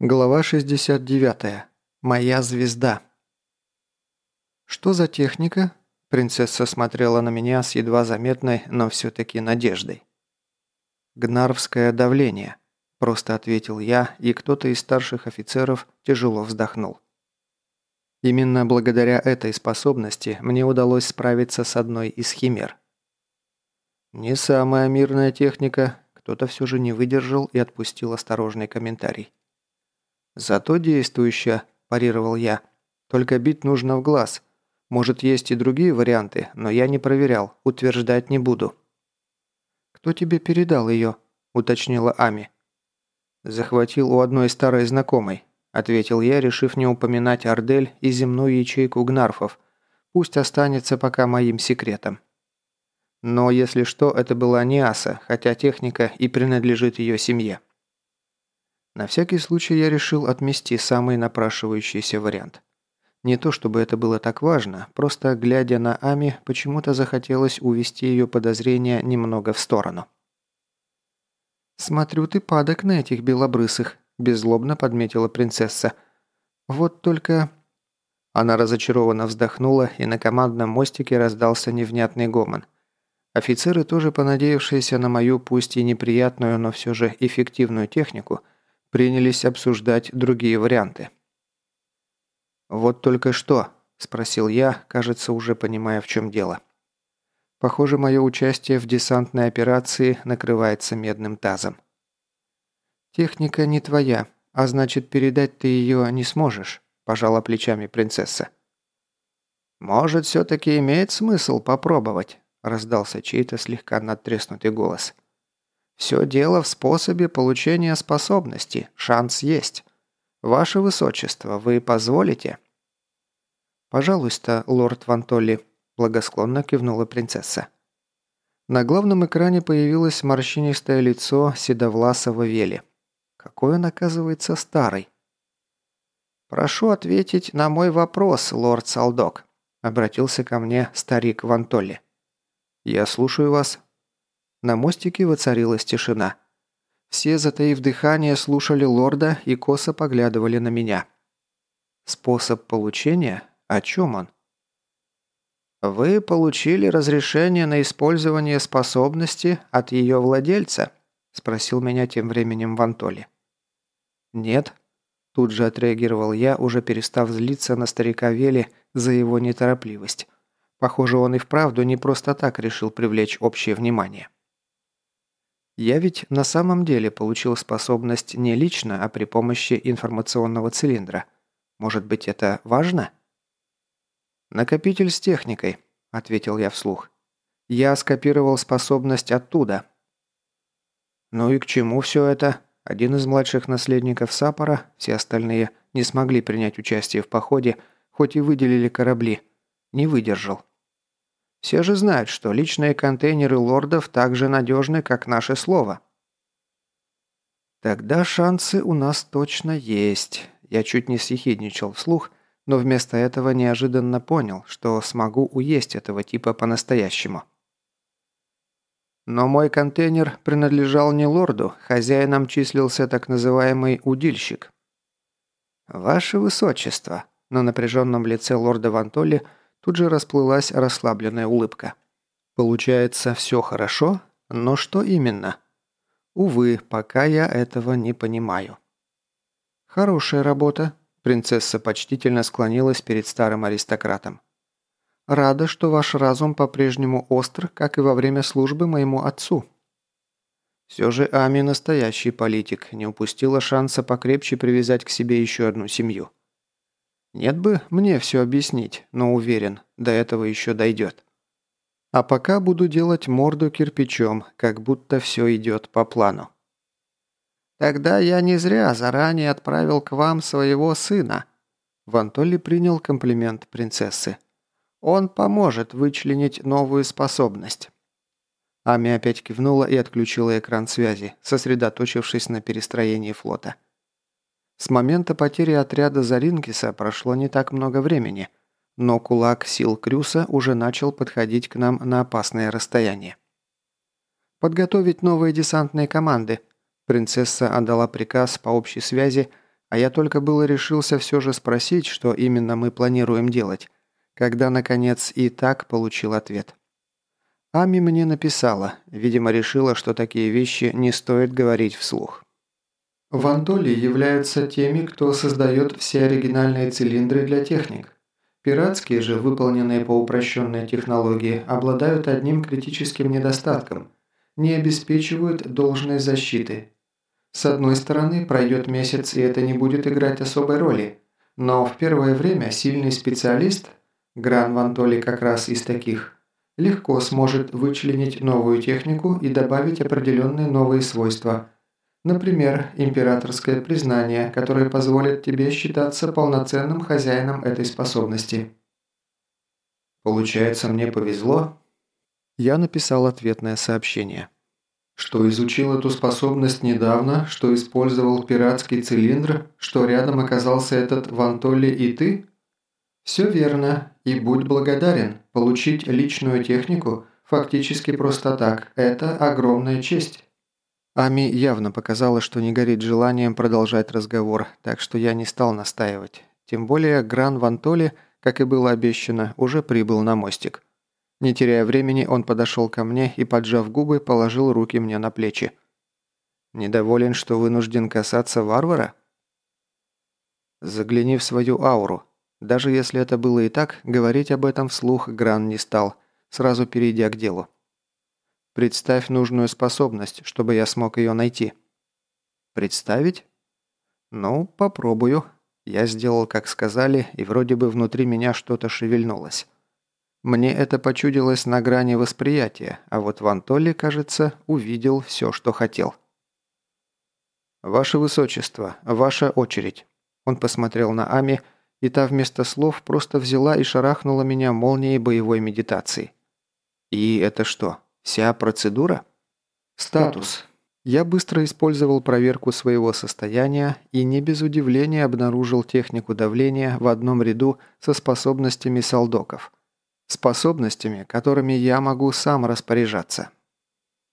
Глава 69. Моя звезда. «Что за техника?» Принцесса смотрела на меня с едва заметной, но все-таки надеждой. «Гнарвское давление», – просто ответил я, и кто-то из старших офицеров тяжело вздохнул. Именно благодаря этой способности мне удалось справиться с одной из химер. Не самая мирная техника, кто-то все же не выдержал и отпустил осторожный комментарий. «Зато действующая», – парировал я. «Только бить нужно в глаз. Может, есть и другие варианты, но я не проверял, утверждать не буду». «Кто тебе передал ее?» – уточнила Ами. «Захватил у одной старой знакомой», – ответил я, решив не упоминать Ардель и земную ячейку Гнарфов. Пусть останется пока моим секретом. Но, если что, это была не Аса, хотя техника и принадлежит ее семье. На всякий случай я решил отмести самый напрашивающийся вариант. Не то чтобы это было так важно, просто глядя на Ами, почему-то захотелось увести ее подозрения немного в сторону. «Смотрю, ты падок на этих белобрысых», – беззлобно подметила принцесса. «Вот только...» Она разочарованно вздохнула, и на командном мостике раздался невнятный гомон. Офицеры, тоже понадеявшиеся на мою, пусть и неприятную, но все же эффективную технику – принялись обсуждать другие варианты. «Вот только что», – спросил я, кажется, уже понимая, в чем дело. Похоже, мое участие в десантной операции накрывается медным тазом. «Техника не твоя, а значит, передать ты ее не сможешь», – пожала плечами принцесса. «Может, все-таки имеет смысл попробовать», – раздался чей-то слегка надтреснутый голос. «Да». Все дело в способе получения способности. Шанс есть. Ваше Высочество, вы позволите?» «Пожалуйста, лорд Вантолли», – благосклонно кивнула принцесса. На главном экране появилось морщинистое лицо седовласого Вели. Какой он, оказывается, старый. «Прошу ответить на мой вопрос, лорд Салдок», – обратился ко мне старик Вантолли. «Я слушаю вас», на мостике воцарилась тишина. Все, затаив дыхание, слушали лорда и косо поглядывали на меня. «Способ получения? О чем он?» «Вы получили разрешение на использование способности от ее владельца?» – спросил меня тем временем Вантоли. «Нет», – тут же отреагировал я, уже перестав злиться на старика Вели за его неторопливость. Похоже, он и вправду не просто так решил привлечь общее внимание. Я ведь на самом деле получил способность не лично, а при помощи информационного цилиндра. Может быть, это важно? «Накопитель с техникой», – ответил я вслух. «Я скопировал способность оттуда». «Ну и к чему все это?» Один из младших наследников Сапора, все остальные не смогли принять участие в походе, хоть и выделили корабли. Не выдержал. Все же знают, что личные контейнеры лордов так же надежны, как наше слово. Тогда шансы у нас точно есть. Я чуть не съехидничал вслух, но вместо этого неожиданно понял, что смогу уесть этого типа по-настоящему. Но мой контейнер принадлежал не лорду, хозяином числился так называемый удильщик. «Ваше высочество», на напряженном лице лорда Вантоли – Тут же расплылась расслабленная улыбка. Получается, все хорошо, но что именно? Увы, пока я этого не понимаю. Хорошая работа. Принцесса почтительно склонилась перед старым аристократом. Рада, что ваш разум по-прежнему остр, как и во время службы моему отцу. Все же Ами настоящий политик, не упустила шанса покрепче привязать к себе еще одну семью. Нет бы мне все объяснить, но уверен, до этого еще дойдет. А пока буду делать морду кирпичом, как будто все идет по плану. Тогда я не зря заранее отправил к вам своего сына. Вантолли принял комплимент принцессы. Он поможет вычленить новую способность. Ами опять кивнула и отключила экран связи, сосредоточившись на перестроении флота. С момента потери отряда Заринкиса прошло не так много времени, но кулак сил Крюса уже начал подходить к нам на опасное расстояние. «Подготовить новые десантные команды», принцесса отдала приказ по общей связи, А я только было решился все же спросить, что именно мы планируем делать, когда, наконец, и так получил ответ. Ами мне написала, видимо, решила, что такие вещи не стоит говорить вслух. Вантоли являются теми, кто создает все оригинальные цилиндры для техник. Пиратские же, выполненные по упрощенной технологии, обладают одним критическим недостатком – не обеспечивают должной защиты. С одной стороны, пройдет месяц, и это не будет играть особой роли, но в первое время сильный специалист, Гран Вантоли как раз из таких, легко сможет вычленить новую технику и добавить определенные новые свойства – Например, императорское признание, которое позволит тебе считаться полноценным хозяином этой способности. Получается, мне повезло? Я написал ответное сообщение. Что изучил эту способность недавно, что использовал пиратский цилиндр, что рядом оказался этот Вантолли и ты? Все верно, и будь благодарен, получить личную технику фактически просто так – это огромная честь. Ами явно показала, что не горит желанием продолжать разговор, так что я не стал настаивать. Тем более Гран Вантоли, как и было обещано, уже прибыл на мостик. Не теряя времени, он подошел ко мне и, поджав губы, положил руки мне на плечи. «Недоволен, что вынужден касаться варвара?» Загляни в свою ауру. Даже если это было и так, говорить об этом вслух Гран не стал, сразу перейдя к делу. Представь нужную способность, чтобы я смог ее найти». «Представить?» «Ну, попробую». Я сделал, как сказали, и вроде бы внутри меня что-то шевельнулось. Мне это почудилось на грани восприятия, а вот Ван Толли, кажется, увидел все, что хотел. «Ваше Высочество, ваша очередь». Он посмотрел на Ами, и та вместо слов просто взяла и шарахнула меня молнией боевой медитации. «И это что, Вся процедура? Статус. Я быстро использовал проверку своего состояния и не без удивления обнаружил технику давления в одном ряду со способностями солдоков. Способностями, которыми я могу сам распоряжаться.